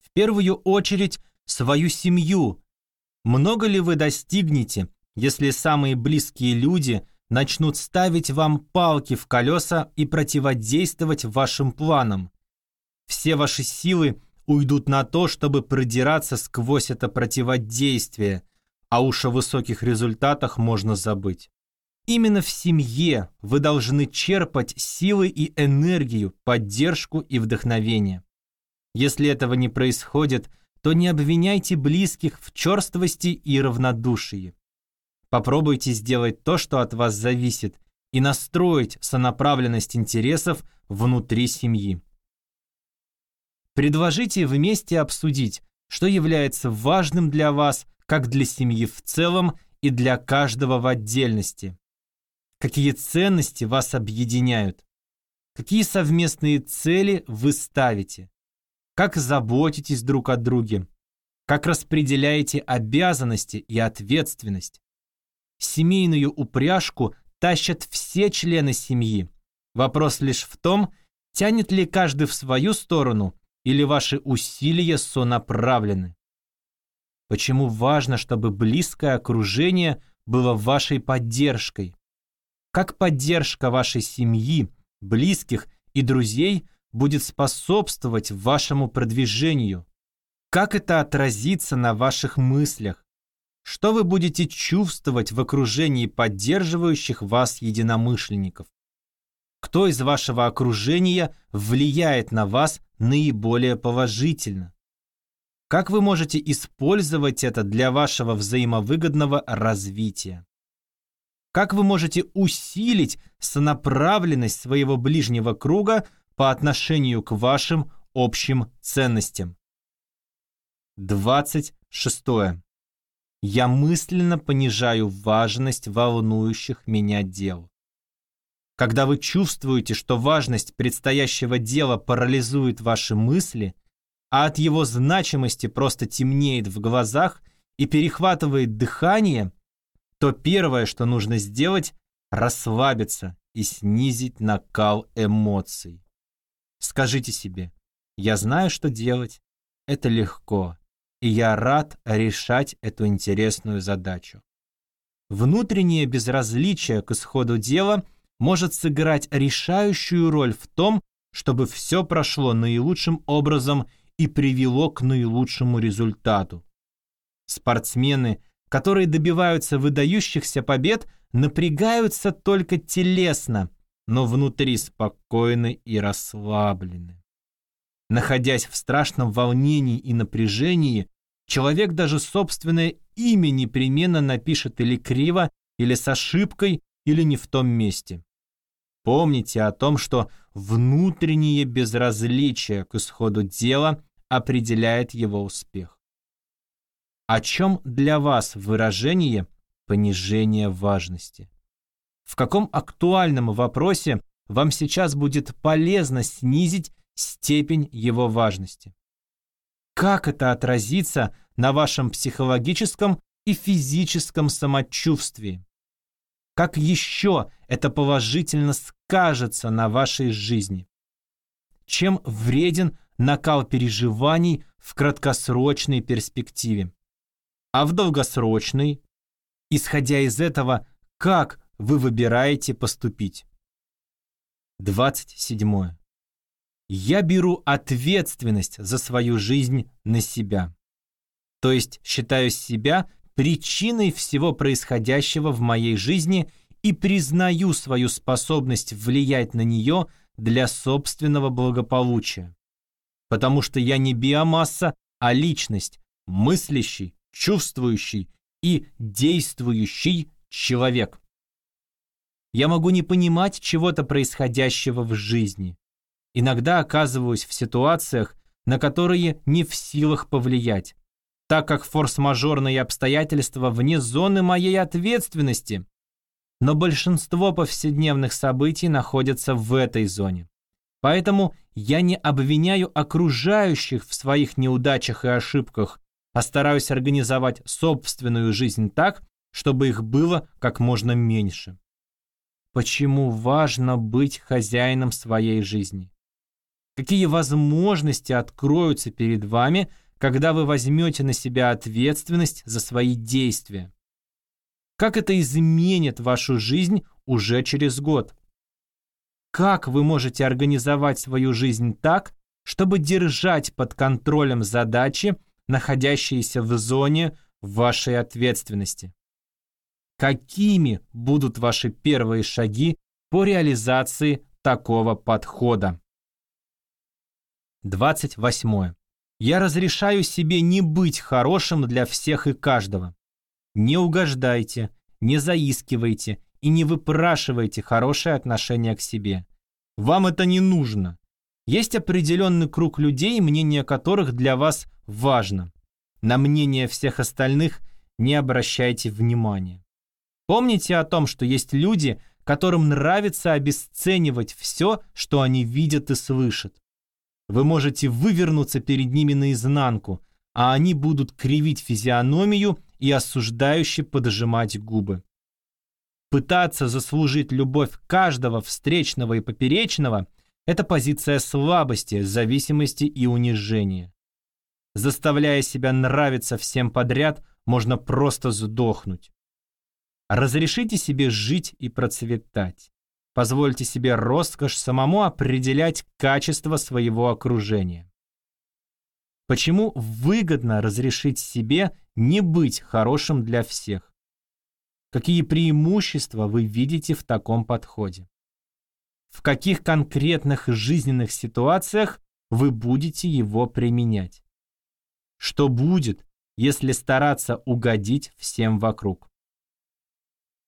В первую очередь, свою семью. Много ли вы достигнете, если самые близкие люди начнут ставить вам палки в колеса и противодействовать вашим планам? Все ваши силы уйдут на то, чтобы продираться сквозь это противодействие, а уж о высоких результатах можно забыть. Именно в семье вы должны черпать силы и энергию, поддержку и вдохновение. Если этого не происходит, то не обвиняйте близких в черствости и равнодушии. Попробуйте сделать то, что от вас зависит, и настроить сонаправленность интересов внутри семьи. Предложите вместе обсудить, что является важным для вас, как для семьи в целом и для каждого в отдельности. Какие ценности вас объединяют? Какие совместные цели вы ставите? Как заботитесь друг о друге? Как распределяете обязанности и ответственность? Семейную упряжку тащат все члены семьи. Вопрос лишь в том, тянет ли каждый в свою сторону или ваши усилия сонаправлены. Почему важно, чтобы близкое окружение было вашей поддержкой? Как поддержка вашей семьи, близких и друзей будет способствовать вашему продвижению? Как это отразится на ваших мыслях? Что вы будете чувствовать в окружении поддерживающих вас единомышленников? Кто из вашего окружения влияет на вас наиболее положительно? Как вы можете использовать это для вашего взаимовыгодного развития? Как вы можете усилить сонаправленность своего ближнего круга по отношению к вашим общим ценностям? 26. Я мысленно понижаю важность волнующих меня дел. Когда вы чувствуете, что важность предстоящего дела парализует ваши мысли, а от его значимости просто темнеет в глазах и перехватывает дыхание, то первое, что нужно сделать, расслабиться и снизить накал эмоций. Скажите себе, я знаю, что делать, это легко, и я рад решать эту интересную задачу. Внутреннее безразличие к исходу дела может сыграть решающую роль в том, чтобы все прошло наилучшим образом и привело к наилучшему результату. Спортсмены, которые добиваются выдающихся побед, напрягаются только телесно, но внутри спокойны и расслаблены. Находясь в страшном волнении и напряжении, человек даже собственное имя непременно напишет или криво, или с ошибкой, или не в том месте. Помните о том, что внутреннее безразличие к исходу дела определяет его успех. О чем для вас выражение понижения важности? В каком актуальном вопросе вам сейчас будет полезно снизить степень его важности? Как это отразится на вашем психологическом и физическом самочувствии? Как еще это положительно скажется на вашей жизни? Чем вреден накал переживаний в краткосрочной перспективе. А в долгосрочной, исходя из этого, как вы выбираете поступить? 27. Я беру ответственность за свою жизнь на себя. То есть считаю себя причиной всего происходящего в моей жизни и признаю свою способность влиять на нее для собственного благополучия потому что я не биомасса, а личность, мыслящий, чувствующий и действующий человек. Я могу не понимать чего-то происходящего в жизни. Иногда оказываюсь в ситуациях, на которые не в силах повлиять, так как форс-мажорные обстоятельства вне зоны моей ответственности. Но большинство повседневных событий находятся в этой зоне. Поэтому я не обвиняю окружающих в своих неудачах и ошибках, а стараюсь организовать собственную жизнь так, чтобы их было как можно меньше. Почему важно быть хозяином своей жизни? Какие возможности откроются перед вами, когда вы возьмете на себя ответственность за свои действия? Как это изменит вашу жизнь уже через год? Как вы можете организовать свою жизнь так, чтобы держать под контролем задачи, находящиеся в зоне вашей ответственности? Какими будут ваши первые шаги по реализации такого подхода? 28. Я разрешаю себе не быть хорошим для всех и каждого. Не угождайте, не заискивайте и не выпрашивайте хорошее отношение к себе. Вам это не нужно. Есть определенный круг людей, мнение которых для вас важно. На мнение всех остальных не обращайте внимания. Помните о том, что есть люди, которым нравится обесценивать все, что они видят и слышат. Вы можете вывернуться перед ними наизнанку, а они будут кривить физиономию и осуждающе подожимать губы. Пытаться заслужить любовь каждого встречного и поперечного – это позиция слабости, зависимости и унижения. Заставляя себя нравиться всем подряд, можно просто сдохнуть. Разрешите себе жить и процветать. Позвольте себе роскошь самому определять качество своего окружения. Почему выгодно разрешить себе не быть хорошим для всех? Какие преимущества вы видите в таком подходе? В каких конкретных жизненных ситуациях вы будете его применять? Что будет, если стараться угодить всем вокруг?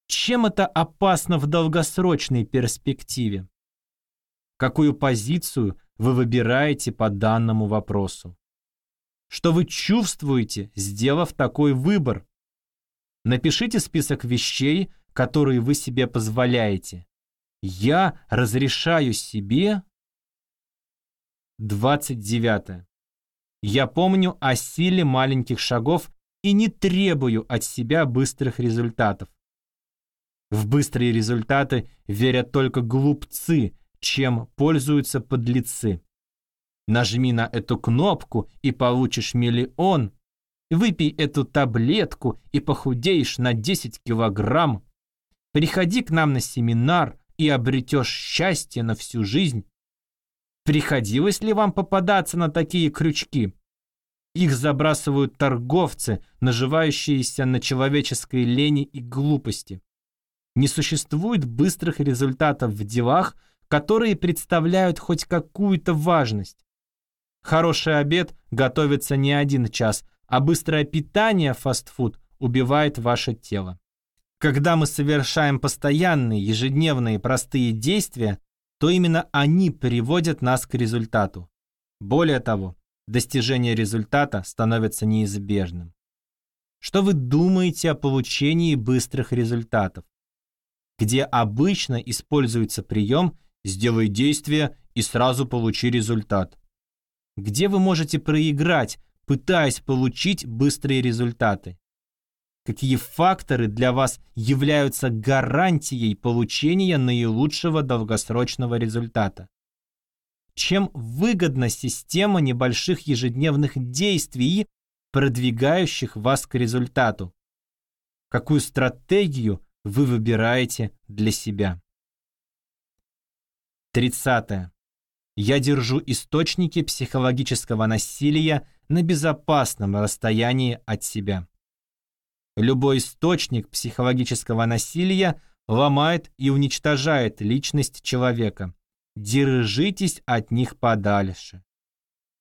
Чем это опасно в долгосрочной перспективе? Какую позицию вы выбираете по данному вопросу? Что вы чувствуете, сделав такой выбор? Напишите список вещей, которые вы себе позволяете. Я разрешаю себе... 29. Я помню о силе маленьких шагов и не требую от себя быстрых результатов. В быстрые результаты верят только глупцы, чем пользуются подлецы. Нажми на эту кнопку и получишь миллион, Выпей эту таблетку и похудеешь на 10 килограмм. Приходи к нам на семинар и обретешь счастье на всю жизнь. Приходилось ли вам попадаться на такие крючки? Их забрасывают торговцы, наживающиеся на человеческой лени и глупости. Не существует быстрых результатов в делах, которые представляют хоть какую-то важность. Хороший обед готовится не один час, а быстрое питание, фастфуд, убивает ваше тело. Когда мы совершаем постоянные, ежедневные, простые действия, то именно они приводят нас к результату. Более того, достижение результата становится неизбежным. Что вы думаете о получении быстрых результатов? Где обычно используется прием «сделай действие и сразу получи результат». Где вы можете проиграть, пытаясь получить быстрые результаты? Какие факторы для вас являются гарантией получения наилучшего долгосрочного результата? Чем выгодна система небольших ежедневных действий, продвигающих вас к результату? Какую стратегию вы выбираете для себя? 30. Я держу источники психологического насилия на безопасном расстоянии от себя. Любой источник психологического насилия ломает и уничтожает личность человека. Держитесь от них подальше.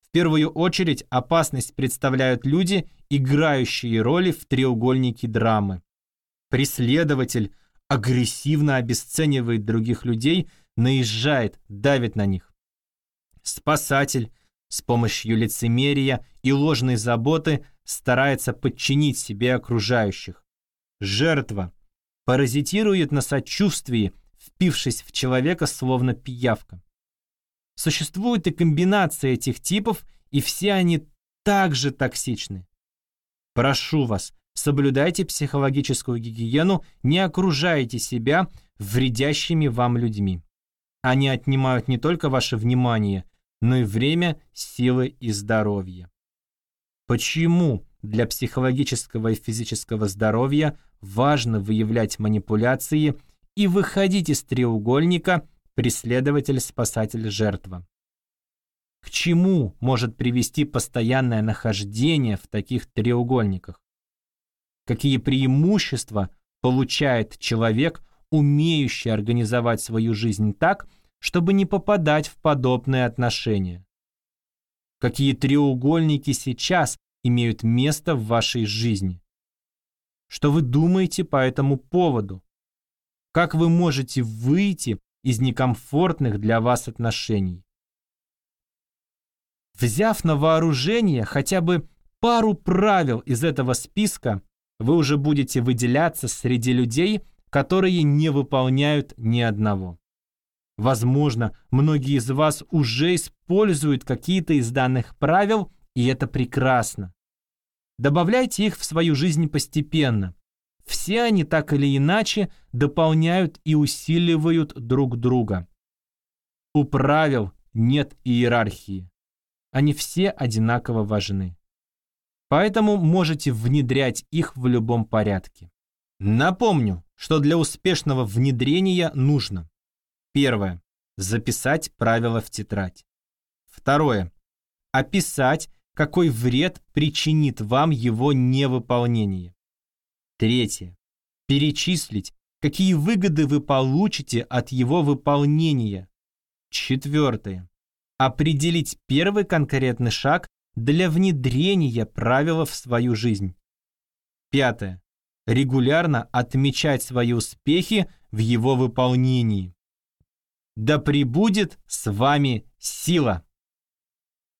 В первую очередь опасность представляют люди, играющие роли в треугольнике драмы. Преследователь агрессивно обесценивает других людей, наезжает, давит на них. Спасатель с помощью лицемерия и ложной заботы старается подчинить себе окружающих. Жертва паразитирует на сочувствии, впившись в человека словно пиявка. Существует и комбинация этих типов, и все они также токсичны. Прошу вас, соблюдайте психологическую гигиену, не окружайте себя вредящими вам людьми. Они отнимают не только ваше внимание, но и время, силы и здоровье. Почему для психологического и физического здоровья важно выявлять манипуляции и выходить из треугольника преследователь-спасатель-жертва? К чему может привести постоянное нахождение в таких треугольниках? Какие преимущества получает человек, умеющий организовать свою жизнь так, чтобы не попадать в подобные отношения. Какие треугольники сейчас имеют место в вашей жизни? Что вы думаете по этому поводу? Как вы можете выйти из некомфортных для вас отношений? Взяв на вооружение хотя бы пару правил из этого списка, вы уже будете выделяться среди людей, которые не выполняют ни одного. Возможно, многие из вас уже используют какие-то из данных правил, и это прекрасно. Добавляйте их в свою жизнь постепенно. Все они так или иначе дополняют и усиливают друг друга. У правил нет иерархии. Они все одинаково важны. Поэтому можете внедрять их в любом порядке. Напомню, что для успешного внедрения нужно Первое. Записать правила в тетрадь. Второе. Описать, какой вред причинит вам его невыполнение. Третье. Перечислить, какие выгоды вы получите от его выполнения. Четвертое. Определить первый конкретный шаг для внедрения правила в свою жизнь. Пятое. Регулярно отмечать свои успехи в его выполнении. Да пребудет с вами сила!